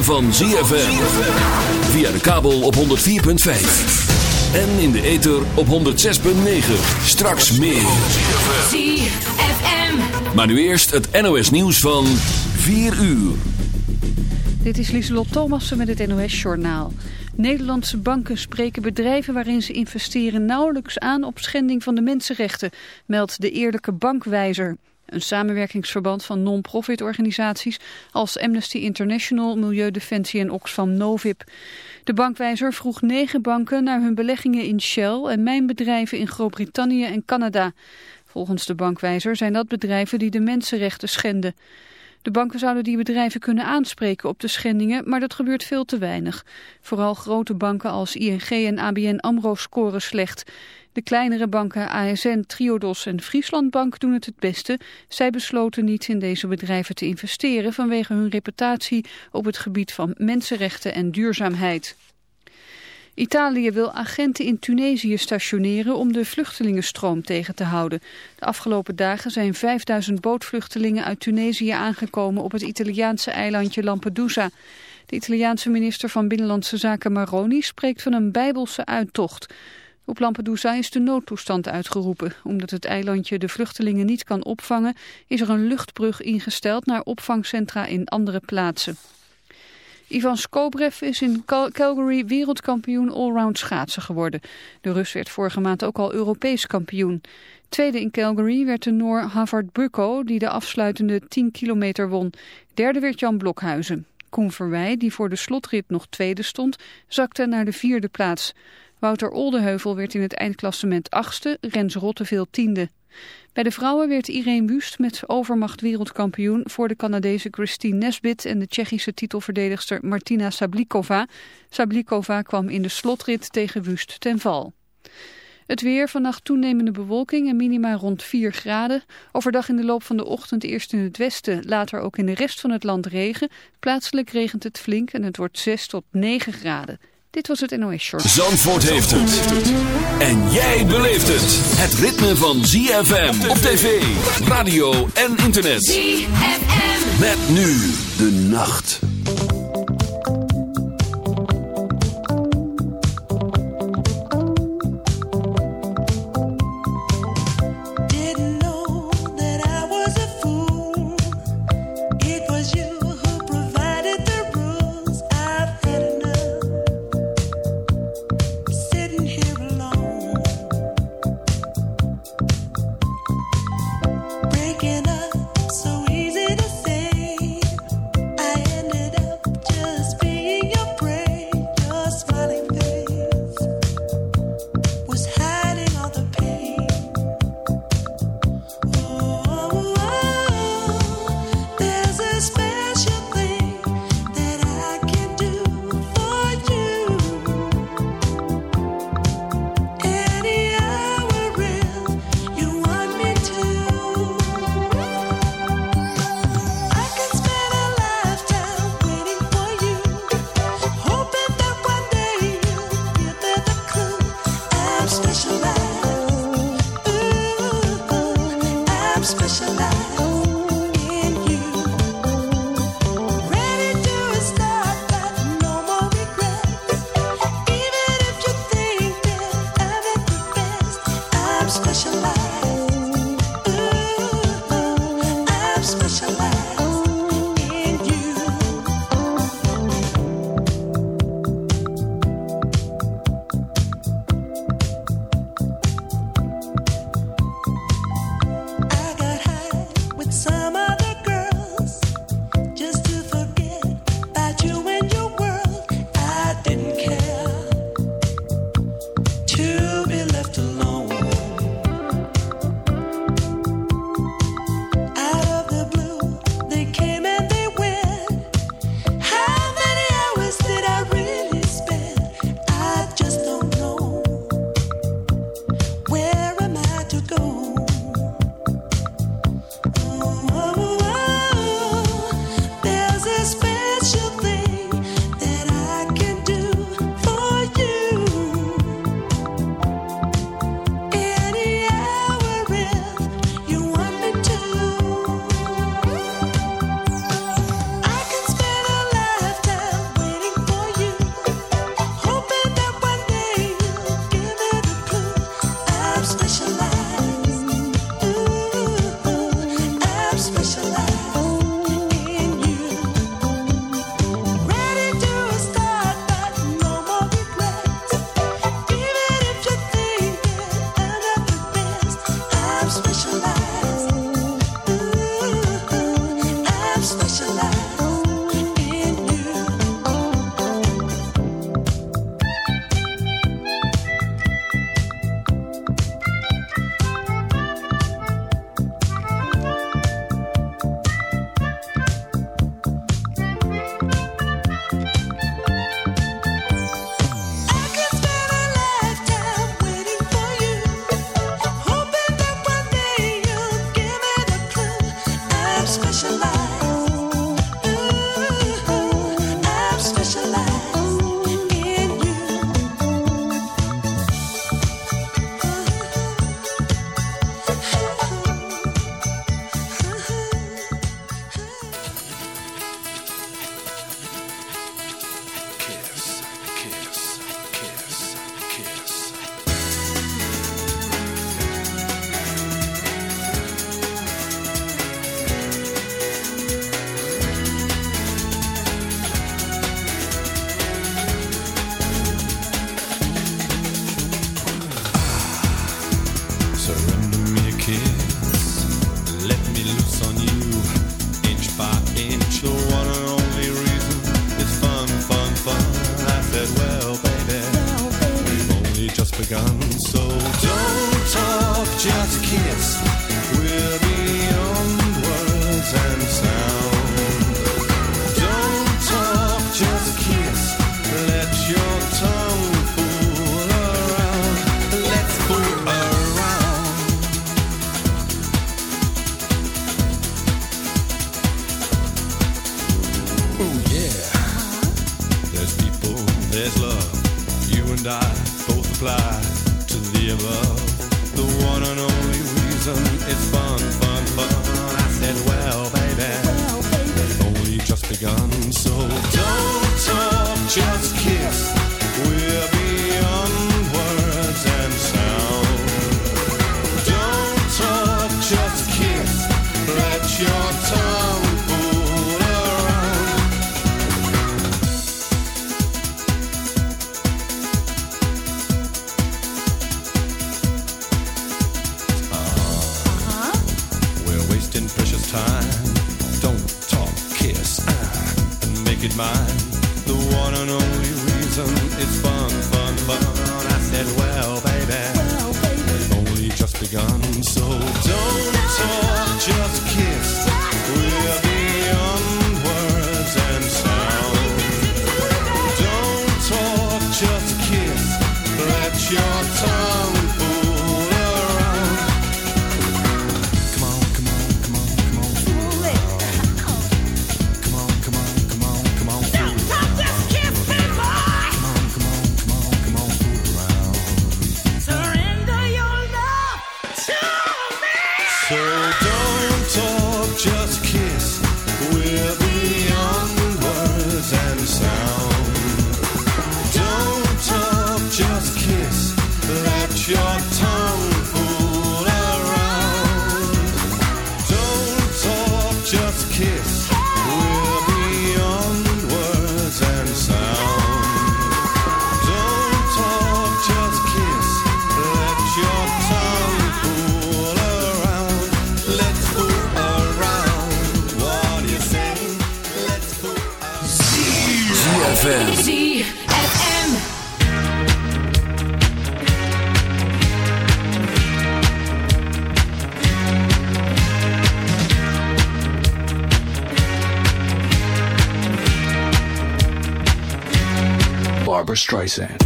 ritme van ZFM. Via de kabel op 104.5. En in de ether op 106.9. Straks meer. ZFM. Maar nu eerst het NOS nieuws van 4 uur. Dit is Lieselot Thomassen met het NOS-journaal. Nederlandse banken spreken bedrijven waarin ze investeren nauwelijks aan op schending van de mensenrechten, meldt de Eerlijke Bankwijzer. Een samenwerkingsverband van non-profit organisaties als Amnesty International, Milieudefensie en Oxfam Novib. De bankwijzer vroeg negen banken naar hun beleggingen in Shell en mijnbedrijven in Groot-Brittannië en Canada. Volgens de bankwijzer zijn dat bedrijven die de mensenrechten schenden. De banken zouden die bedrijven kunnen aanspreken op de schendingen, maar dat gebeurt veel te weinig. Vooral grote banken als ING en ABN AMRO scoren slecht. De kleinere banken ASN, Triodos en Frieslandbank doen het het beste. Zij besloten niet in deze bedrijven te investeren vanwege hun reputatie op het gebied van mensenrechten en duurzaamheid. Italië wil agenten in Tunesië stationeren om de vluchtelingenstroom tegen te houden. De afgelopen dagen zijn 5000 bootvluchtelingen uit Tunesië aangekomen op het Italiaanse eilandje Lampedusa. De Italiaanse minister van Binnenlandse Zaken Maroni spreekt van een bijbelse uittocht. Op Lampedusa is de noodtoestand uitgeroepen. Omdat het eilandje de vluchtelingen niet kan opvangen, is er een luchtbrug ingesteld naar opvangcentra in andere plaatsen. Ivan Skobrev is in Cal- Calgary wereldkampioen allround schaatsen geworden. De Rus werd vorige maand ook al Europees kampioen. Tweede in Calgary werd de Noor Havard Bukko, die de afsluitende 10 kilometer won. Derde werd Jan Blokhuizen. Koen Verwij, die voor de slotrit nog tweede stond, zakte naar de vierde plaats. Wouter Oldeheuvel werd in het eindklassement achtste, Rens Rotteveel tiende. Bij de vrouwen werd Irene Wust met overmacht wereldkampioen voor de Canadese Christine Nesbit en de Tsjechische titelverdedigster Martina Sablikova. Sablikova kwam in de slotrit tegen Wust ten val. Het weer, vannacht toenemende bewolking en minima rond 4 graden. Overdag in de loop van de ochtend eerst in het westen, later ook in de rest van het land regen. Plaatselijk regent het flink en het wordt 6 tot 9 graden. Dit was het NOS Short. Zandvoort heeft het. En jij beleeft het. Het ritme van ZFM op tv, radio en internet. ZFM. Met nu de nacht. make it. The one and only reason is fun, fun, fun. I said, well, baby, well, baby. we've only just begun, so don't talk, just kiss. Streisand.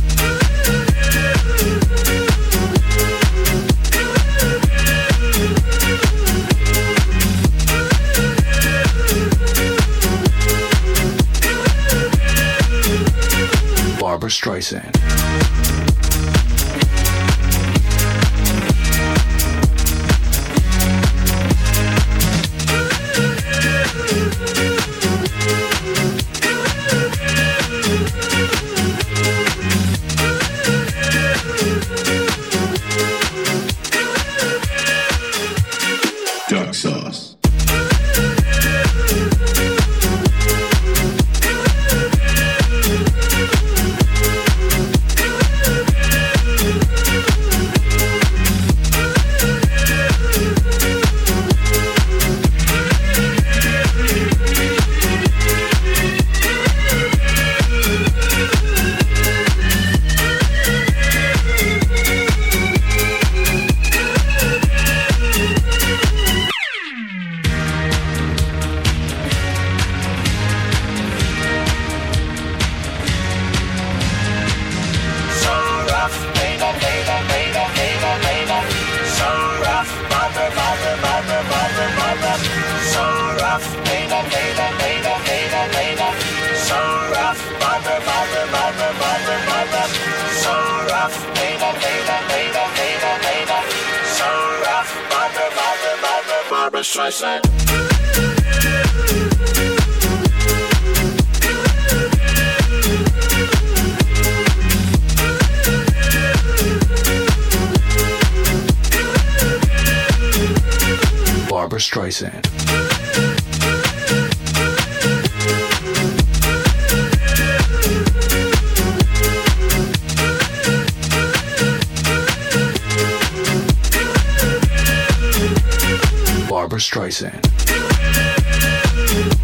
We'll be right.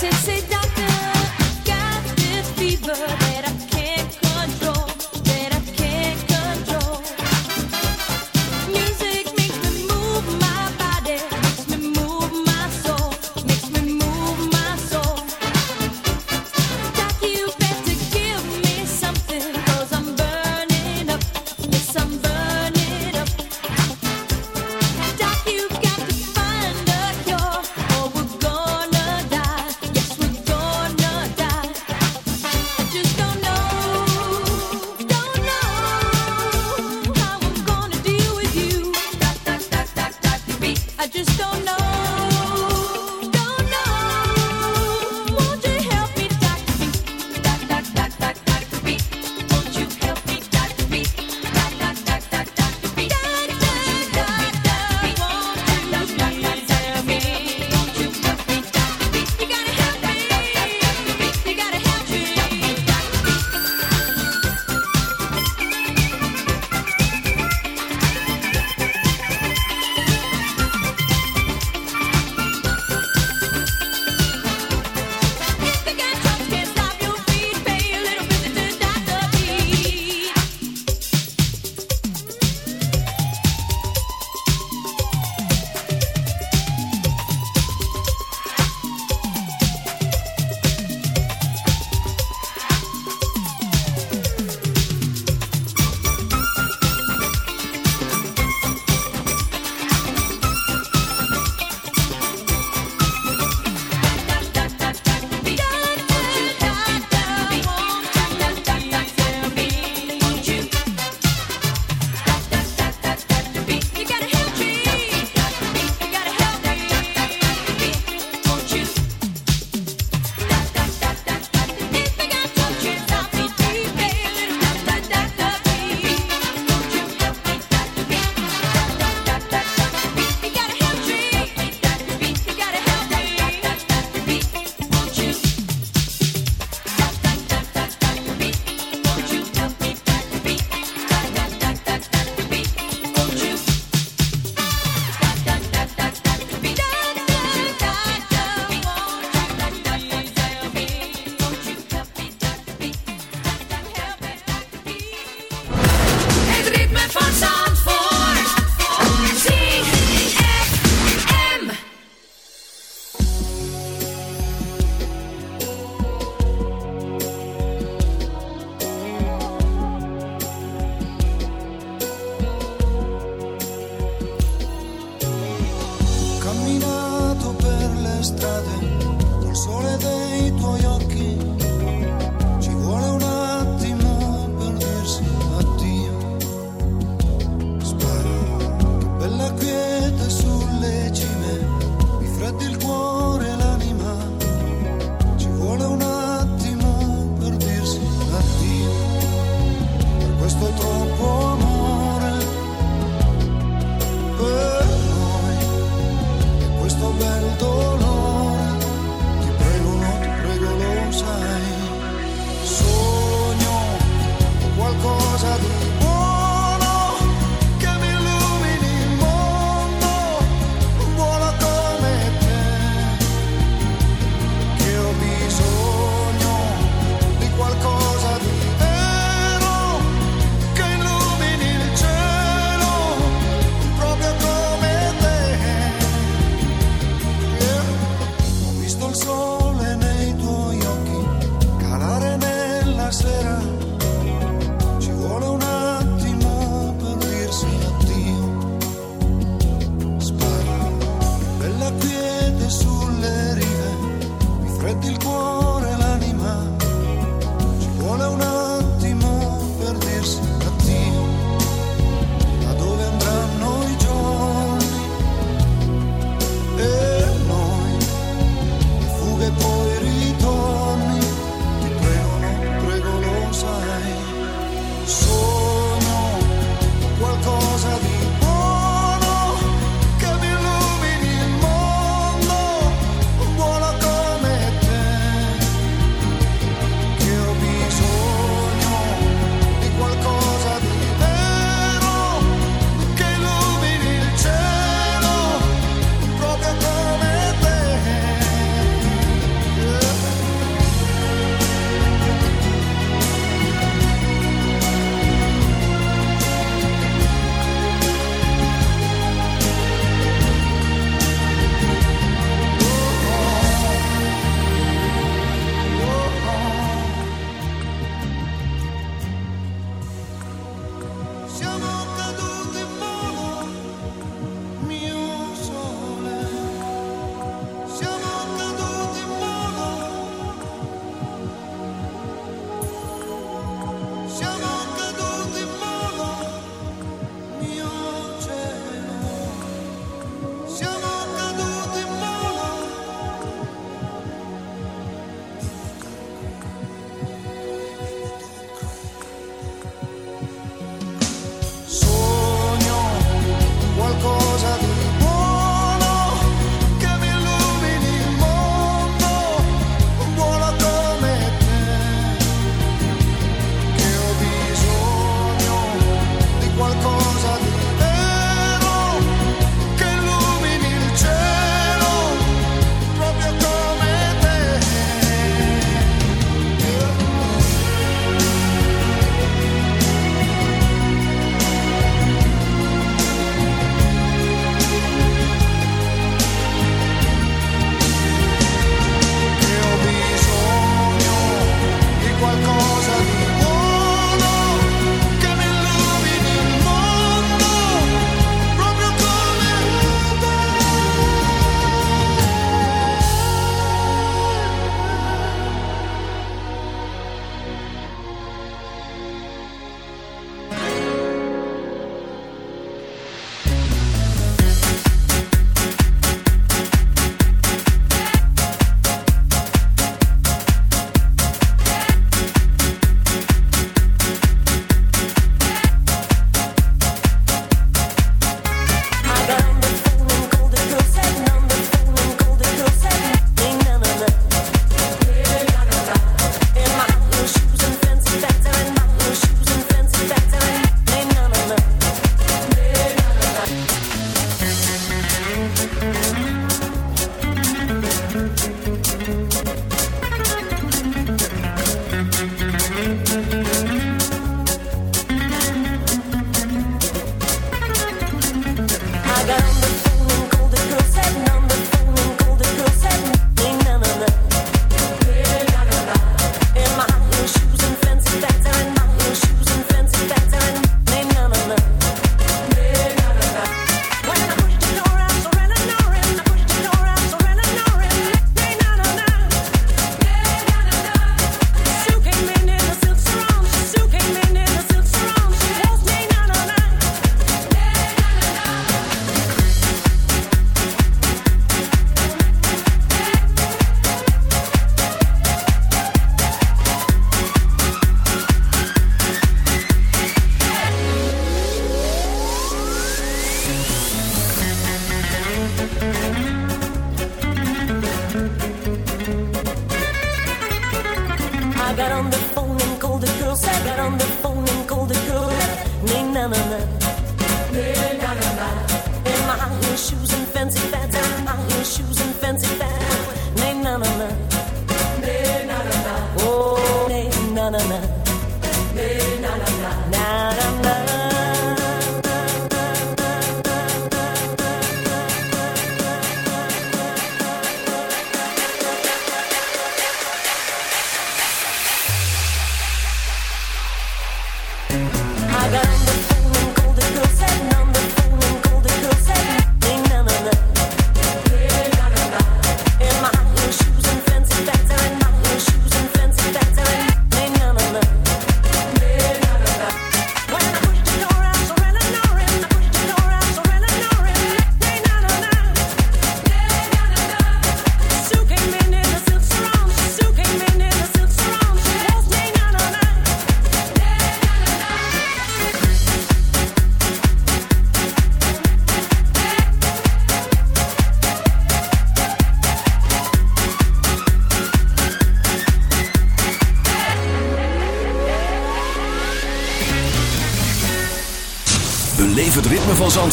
dancing seductive, got this fever.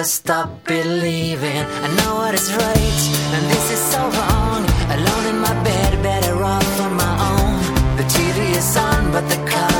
never stop believing. I know what is right, and this is so wrong. Alone in my bed, better off on my own. The TV is on, but the car.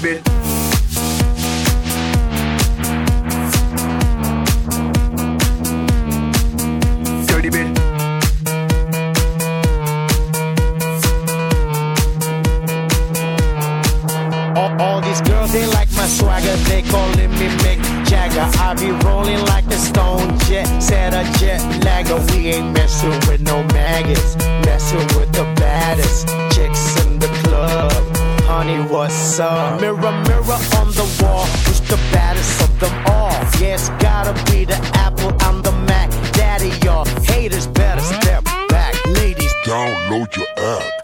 baby.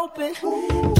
open. Ooh.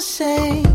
say